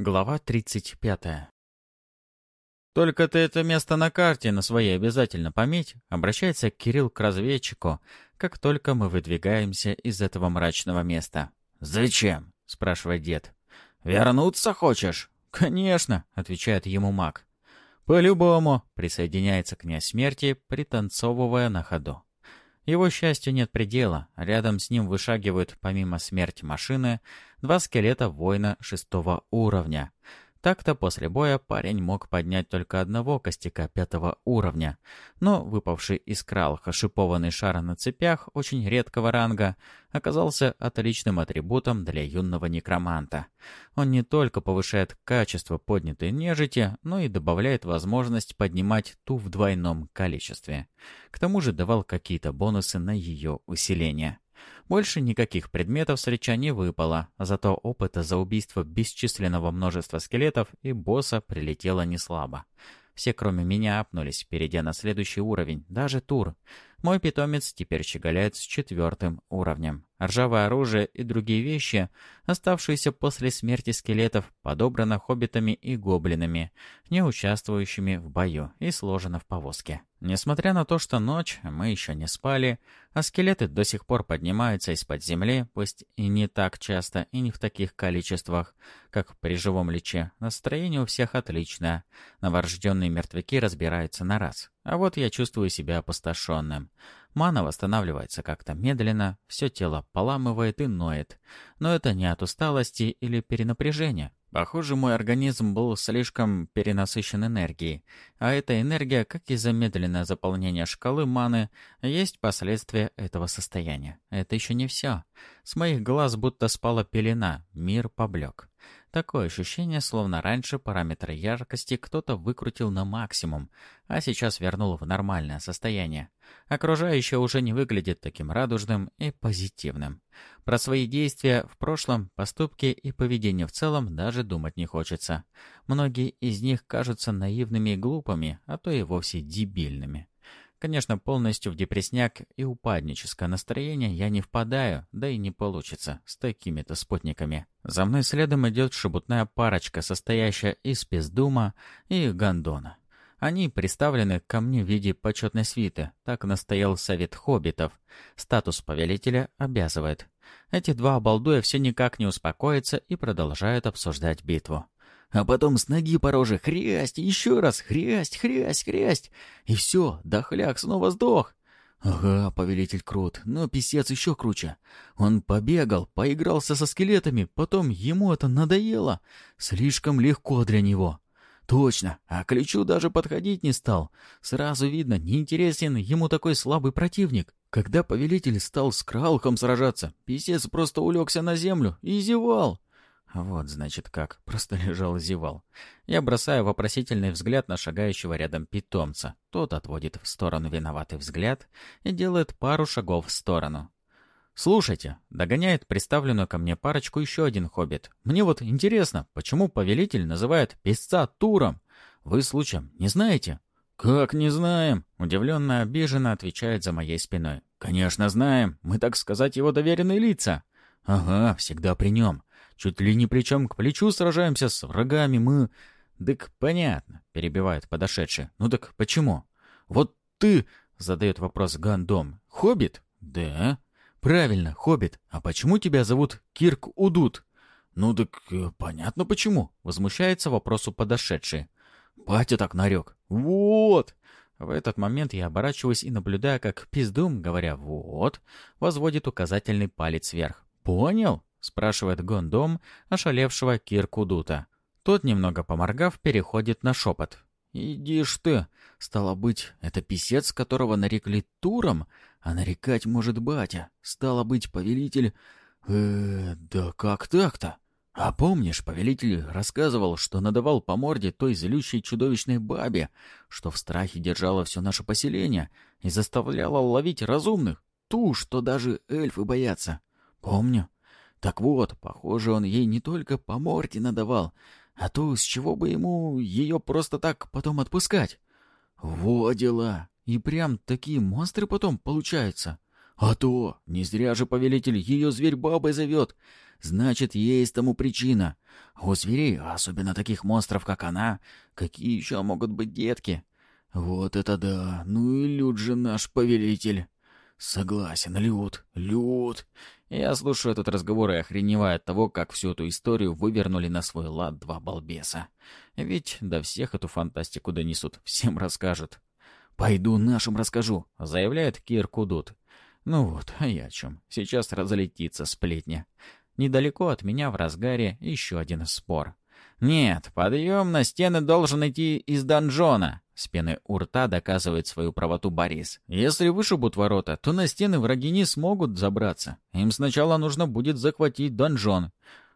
Глава 35. «Только ты это место на карте на своей обязательно пометь», обращается Кирилл к разведчику, как только мы выдвигаемся из этого мрачного места. «Зачем?» — спрашивает дед. «Вернуться хочешь?» «Конечно», — отвечает ему маг. «По-любому», — присоединяется князь смерти, пританцовывая на ходу. Его счастью нет предела. Рядом с ним вышагивают, помимо смерти машины, два скелета воина шестого уровня. Так-то после боя парень мог поднять только одного костяка пятого уровня, но выпавший из кралха шипованный шар на цепях очень редкого ранга оказался отличным атрибутом для юного некроманта. Он не только повышает качество поднятой нежити, но и добавляет возможность поднимать ту в двойном количестве. К тому же давал какие-то бонусы на ее усиление. Больше никаких предметов с реча не выпало, зато опыта за убийство бесчисленного множества скелетов и босса прилетело неслабо. Все, кроме меня, апнулись, перейдя на следующий уровень, даже тур. Мой питомец теперь щеголяет с четвертым уровнем. Ржавое оружие и другие вещи, оставшиеся после смерти скелетов, подобрано хоббитами и гоблинами, не участвующими в бою, и сложено в повозке. Несмотря на то, что ночь, мы еще не спали, а скелеты до сих пор поднимаются из-под земли, пусть и не так часто, и не в таких количествах, как при живом лече, настроение у всех отличное. Новорожденные мертвяки разбираются на раз. А вот я чувствую себя опустошенным. Мана восстанавливается как-то медленно, все тело поламывает и ноет. Но это не от усталости или перенапряжения. Похоже, мой организм был слишком перенасыщен энергией, а эта энергия, как и замедленное заполнение шкалы маны, есть последствия этого состояния. Это еще не все. С моих глаз будто спала пелена, мир поблек. Такое ощущение, словно раньше параметры яркости кто-то выкрутил на максимум, а сейчас вернул в нормальное состояние. Окружающее уже не выглядит таким радужным и позитивным. Про свои действия в прошлом, поступки и поведение в целом даже думать не хочется. Многие из них кажутся наивными и глупыми, а то и вовсе дебильными. Конечно, полностью в депресняк и упадническое настроение я не впадаю, да и не получится с такими-то спутниками. За мной следом идет шебутная парочка, состоящая из Пиздума и Гондона. Они представлены ко мне в виде почетной свиты, так настоял совет хоббитов. Статус повелителя обязывает. Эти два обалдуя все никак не успокоятся и продолжают обсуждать битву а потом с ноги по роже хрясть, еще раз хрясть, хрясть, хрясть. И все, дохляк снова сдох. Ага, повелитель крут, но писец еще круче. Он побегал, поигрался со скелетами, потом ему это надоело. Слишком легко для него. Точно, а к ключу даже подходить не стал. Сразу видно, неинтересен ему такой слабый противник. Когда повелитель стал с Кралхом сражаться, писец просто улегся на землю и зевал. Вот, значит, как. Просто лежал и зевал. Я бросаю вопросительный взгляд на шагающего рядом питомца. Тот отводит в сторону виноватый взгляд и делает пару шагов в сторону. «Слушайте», — догоняет представленную ко мне парочку еще один хоббит. «Мне вот интересно, почему повелитель называет песца Туром? Вы, случаем, не знаете?» «Как не знаем?» — удивленно обиженно отвечает за моей спиной. «Конечно знаем. Мы, так сказать, его доверенные лица». «Ага, всегда при нем. Чуть ли не плечом к плечу сражаемся с врагами мы...» «Дык, понятно», — перебивает подошедший. «Ну так почему?» «Вот ты...» — задает вопрос Гандом. «Хоббит?» «Да». «Правильно, хоббит. А почему тебя зовут Кирк Удут?» «Ну так э, понятно почему», — возмущается вопросу подошедший. «Батя так нарек». «Вот!» В этот момент я оборачиваюсь и наблюдаю, как пиздум, говоря «вот», возводит указательный палец вверх. «Понял?» — спрашивает Гондом, ошалевшего Кирку Дута. Тот, немного поморгав, переходит на шепот. «Иди ж ты! Стало быть, это писец, которого нарекли Туром, а нарекать может батя. Стало быть, повелитель... э да как так-то? А помнишь, повелитель рассказывал, что надавал по морде той злющей чудовищной бабе, что в страхе держала все наше поселение и заставляла ловить разумных, ту, что даже эльфы боятся. Помню. Так вот, похоже, он ей не только по морде надавал, а то с чего бы ему ее просто так потом отпускать? Во дела! И прям такие монстры потом получаются. А то, не зря же повелитель ее зверь бабой зовет. Значит, есть тому причина. У зверей, особенно таких монстров, как она, какие еще могут быть детки? Вот это да! Ну и Люд же наш повелитель. Согласен, Люд, Люд. Я слушаю этот разговор и охреневаю от того, как всю эту историю вывернули на свой лад два балбеса. Ведь до всех эту фантастику донесут, всем расскажут. «Пойду нашим расскажу», — заявляет Кир Кудут. Ну вот, а я о чем. Сейчас разлетится сплетня. Недалеко от меня в разгаре еще один спор. «Нет, подъем на стены должен идти из донжона», — с пены у рта доказывает свою правоту Борис. «Если вышибут ворота, то на стены враги не смогут забраться. Им сначала нужно будет захватить донжон.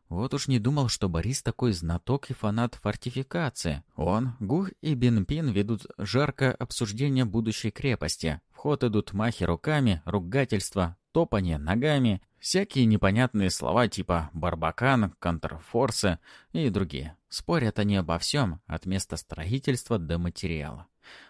Вот уж не думал, что Борис такой знаток и фанат фортификации. Он, Гух и Бенпин ведут жаркое обсуждение будущей крепости. В ход идут махи руками, ругательства, топание ногами, всякие непонятные слова типа «барбакан», «контрфорсы» и другие. Спорят они обо всем, от места строительства до материала.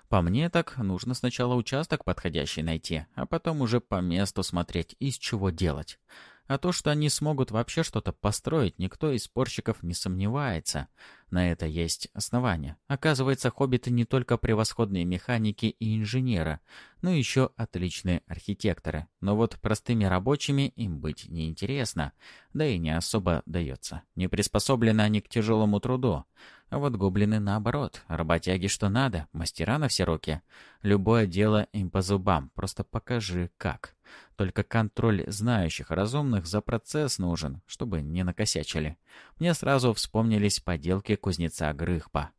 По мне так, нужно сначала участок подходящий найти, а потом уже по месту смотреть, из чего делать. А то, что они смогут вообще что-то построить, никто из спорщиков не сомневается. На это есть основания. Оказывается, хоббиты не только превосходные механики и инженеры, но еще отличные архитекторы. Но вот простыми рабочими им быть неинтересно, да и не особо дается. Не приспособлены они к тяжелому труду. А вот гоблины наоборот, работяги что надо, мастера на все руки. Любое дело им по зубам, просто покажи как. Только контроль знающих разумных за процесс нужен, чтобы не накосячили. Мне сразу вспомнились поделки кузнеца Грыхпа.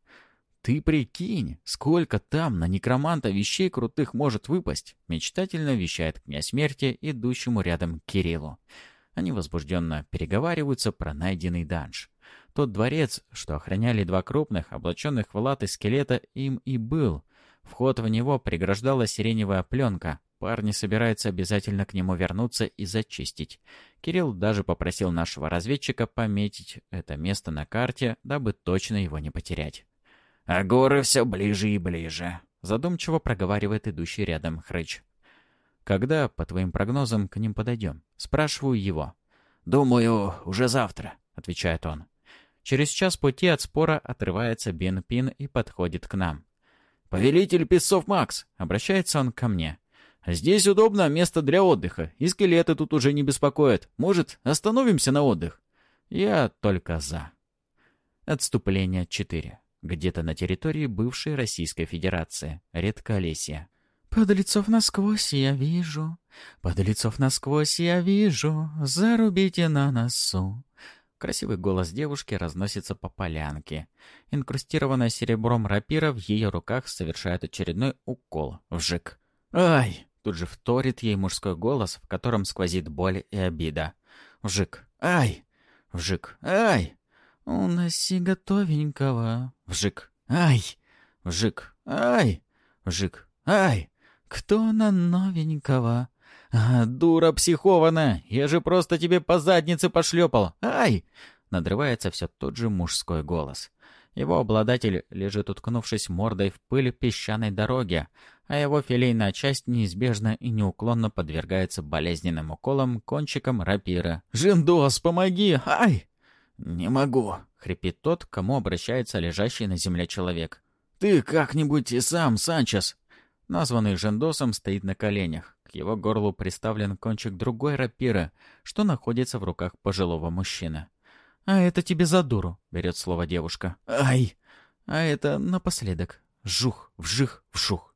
«Ты прикинь, сколько там на некроманта вещей крутых может выпасть!» Мечтательно вещает князь смерти, идущему рядом Кириллу. Они возбужденно переговариваются про найденный данж. Тот дворец, что охраняли два крупных, облаченных в латы скелета, им и был. Вход в него преграждала сиреневая пленка. Парни собираются обязательно к нему вернуться и зачистить. Кирилл даже попросил нашего разведчика пометить это место на карте, дабы точно его не потерять. «А горы все ближе и ближе», — задумчиво проговаривает идущий рядом Хрыч. «Когда, по твоим прогнозам, к ним подойдем?» Спрашиваю его. «Думаю, уже завтра», — отвечает он. Через час пути от спора отрывается Бен Пин и подходит к нам. «Повелитель песцов Макс!» — обращается он ко мне. «Здесь удобно, место для отдыха, и скелеты тут уже не беспокоят. Может, остановимся на отдых?» Я только за. Отступление 4. Где-то на территории бывшей Российской Федерации. Редколесье. «Подлецов насквозь я вижу, подлецов насквозь я вижу, зарубите на носу». Красивый голос девушки разносится по полянке. Инкрустированная серебром рапира в ее руках совершает очередной укол. Вжик. «Ай!» Тут же вторит ей мужской голос, в котором сквозит боль и обида. Вжик. «Ай!» Вжик. «Ай!» «Уноси готовенького». Вжик. «Ай!» Вжик. «Ай!» Вжик. «Ай!» «Кто на новенького?» «А, дура психованная! Я же просто тебе по заднице пошлепал! Ай!» Надрывается все тот же мужской голос. Его обладатель лежит, уткнувшись мордой в пыль песчаной дороги, а его филейная часть неизбежно и неуклонно подвергается болезненным уколам кончиком рапира. «Жендос, помоги! Ай!» «Не могу!» — хрипит тот, кому обращается лежащий на земле человек. «Ты как-нибудь и сам, Санчес!» Названный Жендосом стоит на коленях. К его горлу приставлен кончик другой рапира, что находится в руках пожилого мужчины. «А это тебе за дуру», — берет слово девушка. «Ай!» «А это напоследок. Жух, вжих, вшух».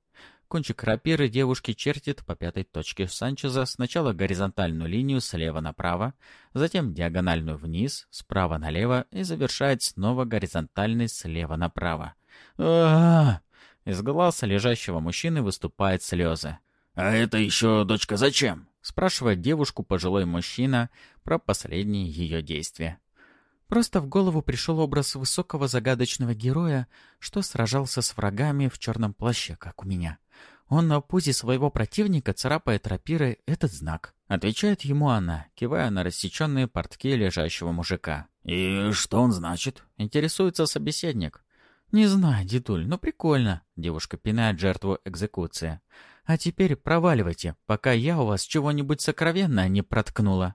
Кончик рапиры девушки чертит по пятой точке Санчеза сначала горизонтальную линию слева направо, затем диагональную вниз, справа налево и завершает снова горизонтальный слева направо. а, Из глаз лежащего мужчины выступают слезы. «А это еще, дочка, зачем?» — спрашивает девушку пожилой мужчина про последние ее действия. Просто в голову пришел образ высокого загадочного героя, что сражался с врагами в черном плаще, как у меня. Он на пузе своего противника царапает рапирой этот знак. Отвечает ему она, кивая на рассеченные портки лежащего мужика. «И что он значит?» — интересуется собеседник. «Не знаю, дедуль, но прикольно», — девушка пинает жертву экзекуции. «А теперь проваливайте, пока я у вас чего-нибудь сокровенное не проткнула».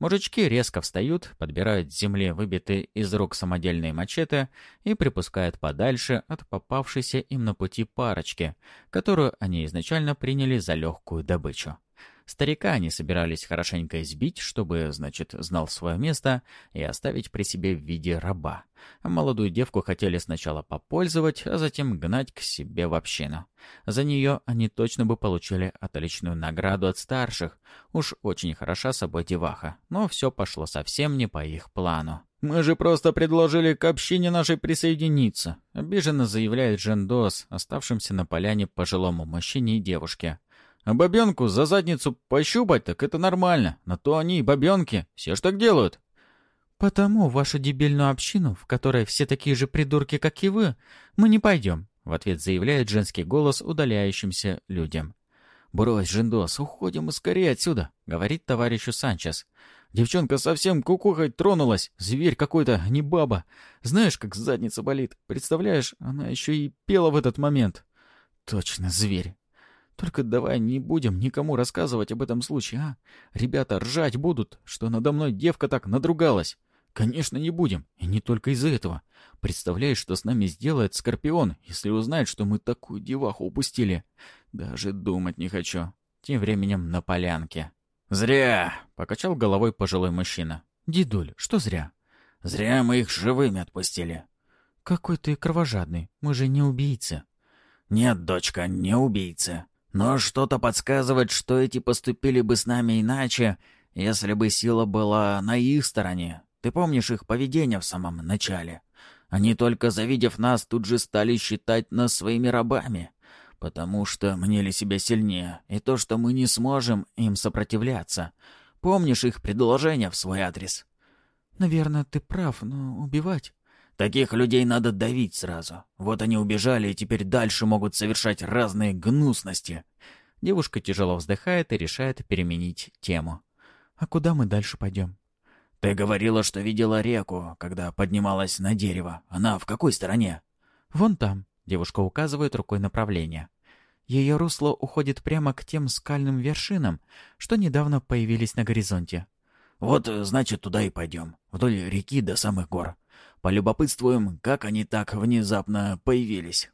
Мужички резко встают, подбирают с земли выбитые из рук самодельные мачете и припускают подальше от попавшейся им на пути парочки, которую они изначально приняли за легкую добычу. Старика они собирались хорошенько избить, чтобы, значит, знал свое место и оставить при себе в виде раба. Молодую девку хотели сначала попользовать, а затем гнать к себе в общину. За нее они точно бы получили отличную награду от старших. Уж очень хороша собой деваха, но все пошло совсем не по их плану. «Мы же просто предложили к общине нашей присоединиться», — обиженно заявляет Жендос, оставшимся на поляне пожилому мужчине и девушке. А бабенку за задницу пощупать, так это нормально. На то они и бабенки. Все ж так делают. «Потому вашу дебильную общину, в которой все такие же придурки, как и вы, мы не пойдем», — в ответ заявляет женский голос удаляющимся людям. «Брось, Жендос, уходим мы скорее отсюда», — говорит товарищу Санчес. «Девчонка совсем кукухой тронулась. Зверь какой-то, не баба. Знаешь, как задница болит. Представляешь, она еще и пела в этот момент». «Точно, зверь. Только давай не будем никому рассказывать об этом случае, а? Ребята ржать будут, что надо мной девка так надругалась. Конечно, не будем. И не только из-за этого. Представляешь, что с нами сделает Скорпион, если узнает, что мы такую деваху упустили? Даже думать не хочу. Тем временем на полянке. «Зря!» — покачал головой пожилой мужчина. «Дедуль, что зря?» «Зря мы их живыми отпустили». «Какой ты кровожадный. Мы же не убийцы». «Нет, дочка, не убийцы. Но что-то подсказывает, что эти поступили бы с нами иначе, если бы сила была на их стороне. Ты помнишь их поведение в самом начале? Они только завидев нас, тут же стали считать нас своими рабами, потому что мнели себя сильнее, и то, что мы не сможем им сопротивляться. Помнишь их предложение в свой адрес? Наверное, ты прав, но убивать... Таких людей надо давить сразу. Вот они убежали и теперь дальше могут совершать разные гнусности. Девушка тяжело вздыхает и решает переменить тему. «А куда мы дальше пойдем?» «Ты говорила, что видела реку, когда поднималась на дерево. Она в какой стороне?» «Вон там», — девушка указывает рукой направление. Ее русло уходит прямо к тем скальным вершинам, что недавно появились на горизонте. «Вот, значит, туда и пойдем. Вдоль реки до самых гор. Полюбопытствуем, как они так внезапно появились.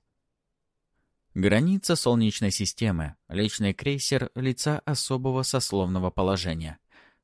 Граница Солнечной системы. Личный крейсер лица особого сословного положения.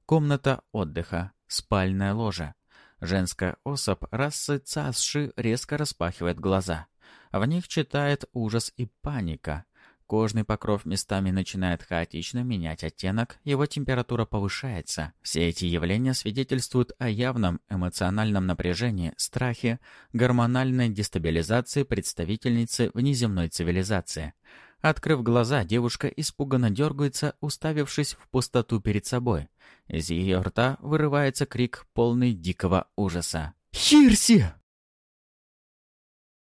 Комната отдыха. Спальная ложа. Женская особь расы Цасши резко распахивает глаза. В них читает ужас и паника. Кожный покров местами начинает хаотично менять оттенок, его температура повышается. Все эти явления свидетельствуют о явном эмоциональном напряжении, страхе, гормональной дестабилизации представительницы внеземной цивилизации. Открыв глаза, девушка испуганно дергается, уставившись в пустоту перед собой. Из ее рта вырывается крик, полный дикого ужаса. «Хирси!»